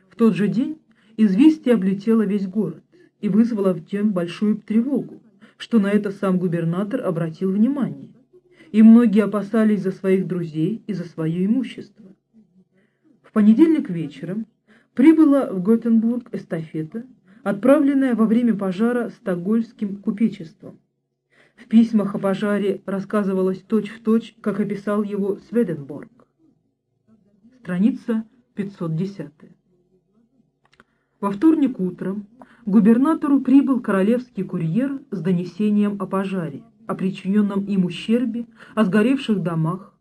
Speaker 1: В тот же день известие облетело весь город и вызвало в тем большую тревогу, что на это сам губернатор обратил внимание, и многие опасались за своих друзей и за свое имущество. В понедельник вечером прибыла в Готенбург эстафета, отправленная во время пожара стокгольмским купечеством. В письмах о пожаре рассказывалось точь-в-точь, точь, как описал его Сведенборг. Страница 510. Во вторник утром губернатору прибыл королевский курьер с донесением о пожаре, о причиненном им ущербе, о сгоревших домах.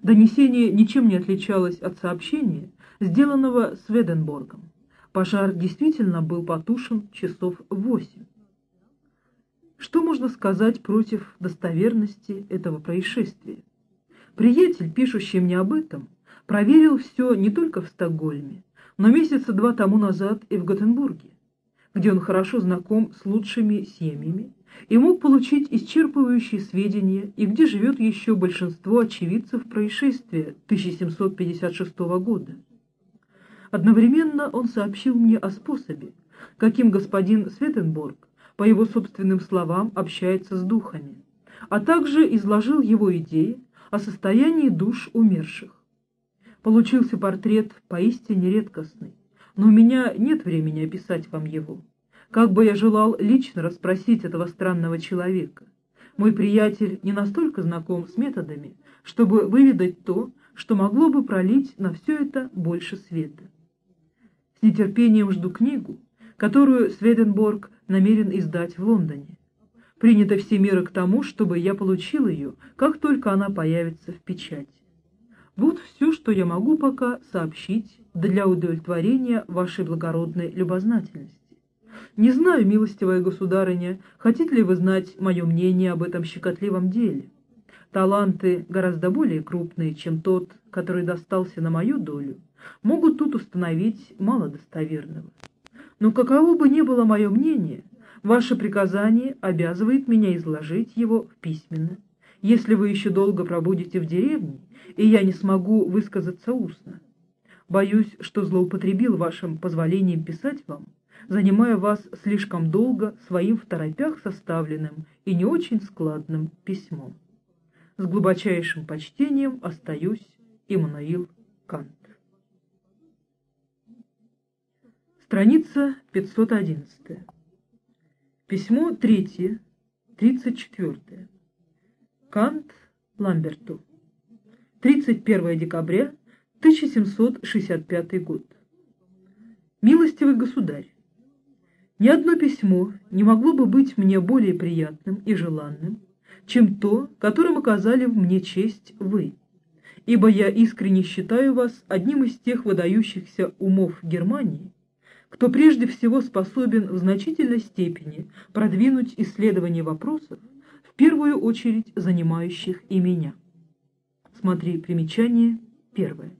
Speaker 1: Донесение ничем не отличалось от сообщения, сделанного Сведенборгом. Пожар действительно был потушен часов в восемь. Что можно сказать против достоверности этого происшествия? Приятель, пишущий мне об этом, проверил все не только в Стокгольме, но месяца два тому назад и в Готенбурге, где он хорошо знаком с лучшими семьями и мог получить исчерпывающие сведения, и где живет еще большинство очевидцев происшествия 1756 года. Одновременно он сообщил мне о способе, каким господин Светенборг, по его собственным словам, общается с духами, а также изложил его идеи о состоянии душ умерших. Получился портрет поистине редкостный, но у меня нет времени описать вам его. Как бы я желал лично расспросить этого странного человека. Мой приятель не настолько знаком с методами, чтобы выведать то, что могло бы пролить на все это больше света. С нетерпением жду книгу, которую Сведенборг намерен издать в Лондоне. Принято все меры к тому, чтобы я получил ее, как только она появится в печати. Вот все, что я могу пока сообщить для удовлетворения вашей благородной любознательности. Не знаю, милостивая государыня, хотите ли вы знать мое мнение об этом щекотливом деле? Таланты, гораздо более крупные, чем тот, который достался на мою долю, могут тут установить мало достоверного. Но каково бы ни было мое мнение, ваше приказание обязывает меня изложить его в письменно. Если вы еще долго пробудете в деревне, и я не смогу высказаться устно. Боюсь, что злоупотребил вашим позволением писать вам, занимая вас слишком долго своим в торопях составленным и не очень складным письмом. С глубочайшим почтением остаюсь, Иммануил Кант. Страница 511. Письмо 3, 34. Кант Ламберту. 31 декабря 1765 год. Милостивый государь, ни одно письмо не могло бы быть мне более приятным и желанным, чем то, которым оказали мне честь вы, ибо я искренне считаю вас одним из тех выдающихся умов Германии, кто прежде всего способен в значительной степени продвинуть исследование вопросов, первую очередь занимающих и меня. Смотри примечание первое.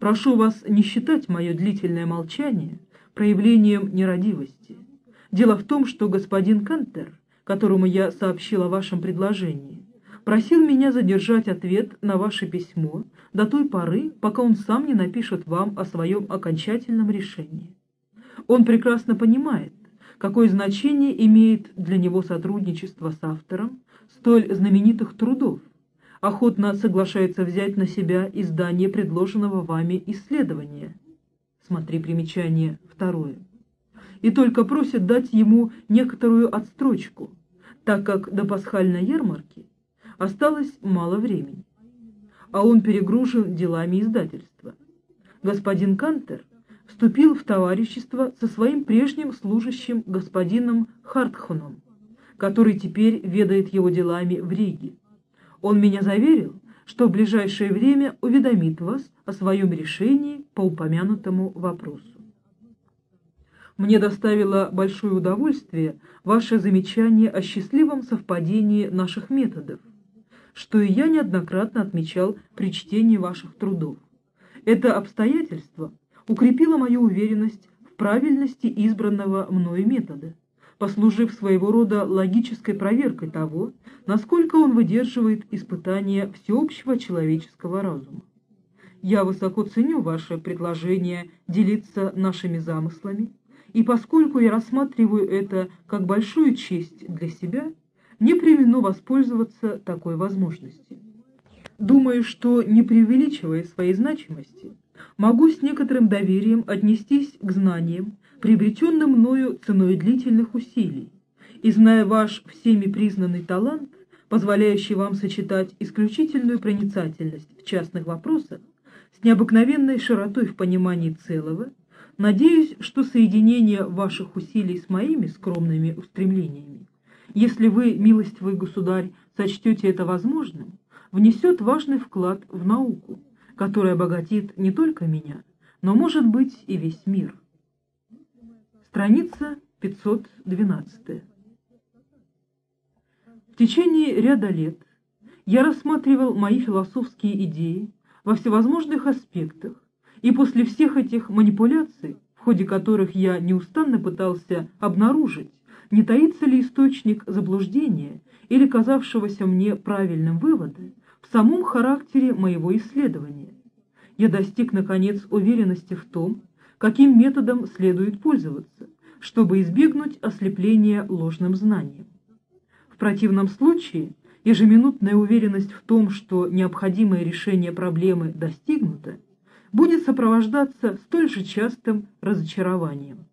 Speaker 1: Прошу вас не считать мое длительное молчание проявлением нерадивости. Дело в том, что господин Кантер, которому я сообщил о вашем предложении, просил меня задержать ответ на ваше письмо до той поры, пока он сам не напишет вам о своем окончательном решении. Он прекрасно понимает, какое значение имеет для него сотрудничество с автором столь знаменитых трудов, охотно соглашается взять на себя издание предложенного вами исследования. Смотри примечание второе. И только просит дать ему некоторую отстрочку, так как до пасхальной ярмарки осталось мало времени, а он перегружен делами издательства. Господин Кантер вступил в товарищество со своим прежним служащим господином Хартхоном, который теперь ведает его делами в Риге. Он меня заверил, что в ближайшее время уведомит вас о своем решении по упомянутому вопросу. Мне доставило большое удовольствие ваше замечание о счастливом совпадении наших методов, что и я неоднократно отмечал при чтении ваших трудов. Это обстоятельство укрепило мою уверенность в правильности избранного мною метода послужив своего рода логической проверкой того, насколько он выдерживает испытания всеобщего человеческого разума. Я высоко ценю ваше предложение делиться нашими замыслами, и поскольку я рассматриваю это как большую честь для себя, не примену воспользоваться такой возможностью. Думаю, что, не преувеличивая своей значимости, могу с некоторым доверием отнестись к знаниям, приобретенным мною ценой длительных усилий, и зная ваш всеми признанный талант, позволяющий вам сочетать исключительную проницательность в частных вопросах с необыкновенной широтой в понимании целого, надеюсь, что соединение ваших усилий с моими скромными устремлениями, если вы, милостивый государь, сочтете это возможным, внесет важный вклад в науку, которая обогатит не только меня, но, может быть, и весь мир. Страница 512. В течение ряда лет я рассматривал мои философские идеи во всевозможных аспектах, и после всех этих манипуляций, в ходе которых я неустанно пытался обнаружить, не таится ли источник заблуждения или казавшегося мне правильным вывода в самом характере моего исследования, я достиг, наконец, уверенности в том, каким методом следует пользоваться, чтобы избегнуть ослепления ложным знанием. В противном случае ежеминутная уверенность в том, что необходимое решение проблемы достигнуто, будет сопровождаться столь же частым разочарованием.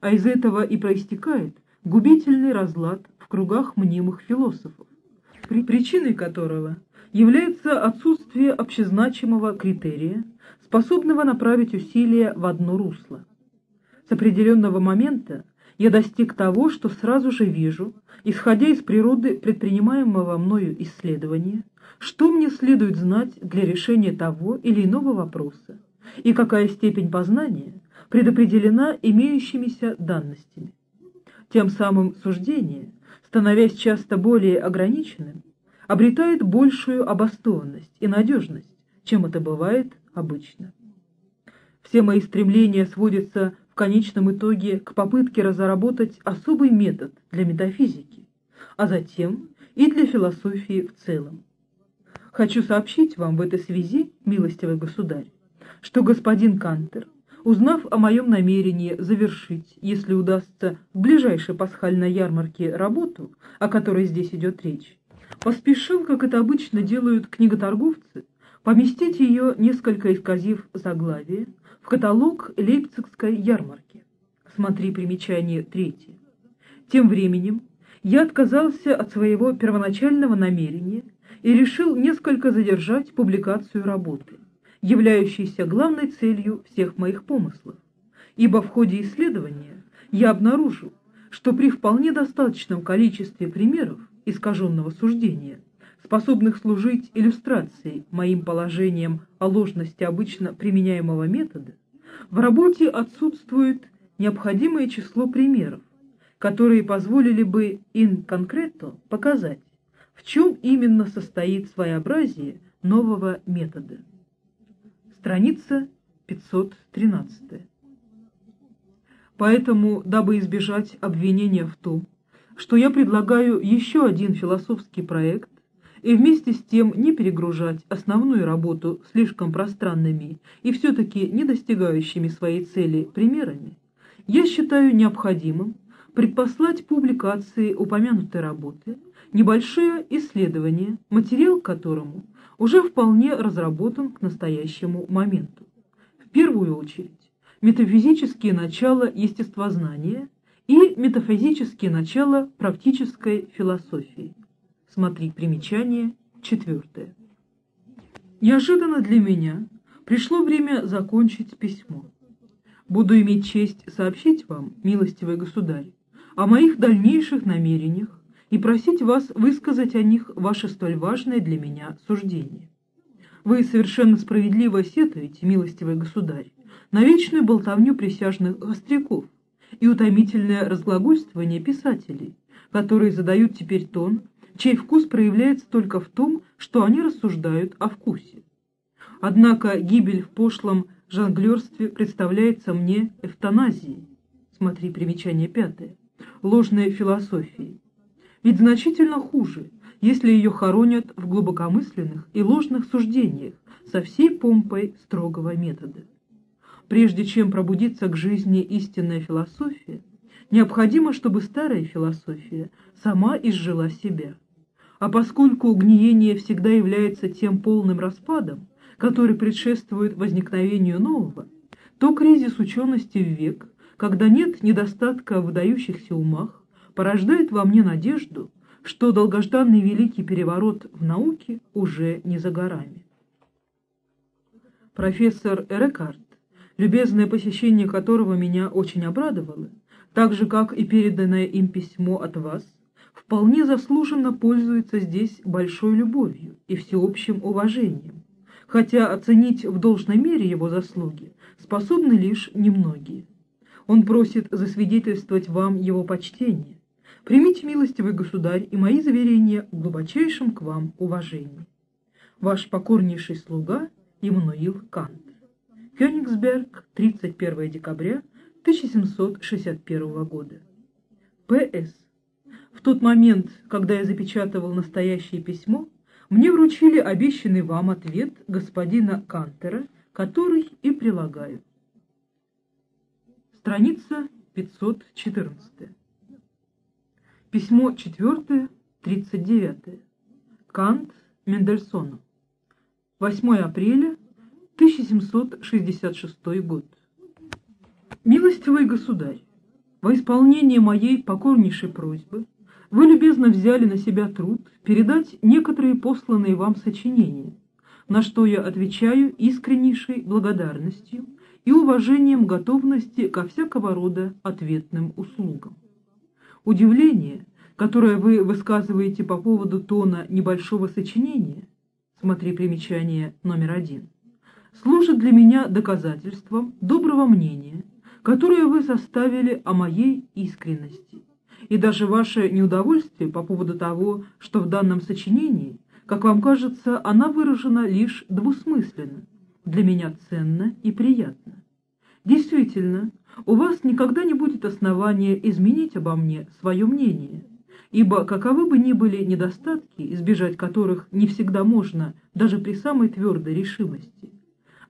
Speaker 1: А из этого и проистекает губительный разлад в кругах мнимых философов, причиной которого является отсутствие общезначимого критерия, способного направить усилия в одно русло. С определенного момента я достиг того, что сразу же вижу, исходя из природы предпринимаемого мною исследования, что мне следует знать для решения того или иного вопроса, и какая степень познания предопределена имеющимися данностями. Тем самым суждение, становясь часто более ограниченным, обретает большую обоснованность и надежность, чем это бывает обычно. Все мои стремления сводятся в конечном итоге к попытке разработать особый метод для метафизики, а затем и для философии в целом. Хочу сообщить вам в этой связи, милостивый государь, что господин Кантер Узнав о моем намерении завершить, если удастся, в ближайшей пасхальной ярмарке работу, о которой здесь идет речь, поспешил, как это обычно делают книготорговцы, поместить ее, несколько исказив заглавие, в каталог Лейпцигской ярмарки. Смотри примечание третье. Тем временем я отказался от своего первоначального намерения и решил несколько задержать публикацию работы, являющейся главной целью всех моих помыслов, ибо в ходе исследования я обнаружил, что при вполне достаточном количестве примеров искаженного суждения, способных служить иллюстрацией моим положением о ложности обычно применяемого метода, в работе отсутствует необходимое число примеров, которые позволили бы in concreto показать, в чем именно состоит своеобразие нового метода. Страница 513. Поэтому, дабы избежать обвинения в том, что я предлагаю еще один философский проект и вместе с тем не перегружать основную работу слишком пространными и все-таки не достигающими своей цели примерами, я считаю необходимым предпослать публикации упомянутой работы небольшое исследование, материал которому уже вполне разработан к настоящему моменту. В первую очередь, метафизические начала естествознания и метафизические начала практической философии. Смотри примечание четвертое. Неожиданно для меня пришло время закончить письмо. Буду иметь честь сообщить вам, милостивый государь, о моих дальнейших намерениях и просить вас высказать о них ваше столь важное для меня суждение. Вы совершенно справедливо сетуете, милостивый государь, на вечную болтовню присяжных остряков и утомительное разглагольствование писателей, которые задают теперь тон, чей вкус проявляется только в том, что они рассуждают о вкусе. Однако гибель в пошлом жонглерстве представляется мне эвтаназией. Смотри примечание пятое ложной философии. Ведь значительно хуже, если ее хоронят в глубокомысленных и ложных суждениях со всей помпой строгого метода. Прежде чем пробудиться к жизни истинная философия, необходимо, чтобы старая философия сама изжила себя. А поскольку гниение всегда является тем полным распадом, который предшествует возникновению нового, то кризис учености в век когда нет недостатка в выдающихся умах, порождает во мне надежду, что долгожданный великий переворот в науке уже не за горами. Профессор Эрекарт, любезное посещение которого меня очень обрадовало, так же, как и переданное им письмо от вас, вполне заслуженно пользуется здесь большой любовью и всеобщим уважением, хотя оценить в должной мере его заслуги способны лишь немногие. Он просит засвидетельствовать вам его почтение. Примите, милостивый государь, и мои заверения в глубочайшем к вам уважении. Ваш покорнейший слуга Иммануил Кант. Кёнигсберг, 31 декабря 1761 года. П.С. В тот момент, когда я запечатывал настоящее письмо, мне вручили обещанный вам ответ господина Кантера, который и прилагаю. Страница 514. Письмо 4, 39. Кант Мендельсону. 8 апреля 1766 год. Милостивый государь, во исполнение моей покорнейшей просьбы вы любезно взяли на себя труд передать некоторые посланные вам сочинения, на что я отвечаю искреннейшей благодарностью и уважением готовности ко всякого рода ответным услугам. Удивление, которое вы высказываете по поводу тона небольшого сочинения, смотри примечание номер один, служит для меня доказательством доброго мнения, которое вы составили о моей искренности. И даже ваше неудовольствие по поводу того, что в данном сочинении, как вам кажется, она выражена лишь двусмысленно, для меня ценно и приятно. Действительно, у вас никогда не будет основания изменить обо мне свое мнение, ибо каковы бы ни были недостатки, избежать которых не всегда можно даже при самой твердой решимости,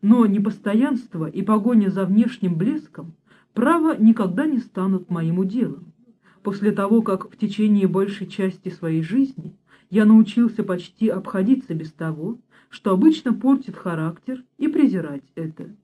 Speaker 1: но непостоянство и погоня за внешним блеском право никогда не станут моим уделом. После того, как в течение большей части своей жизни я научился почти обходиться без того, что обычно портит характер и презирать это.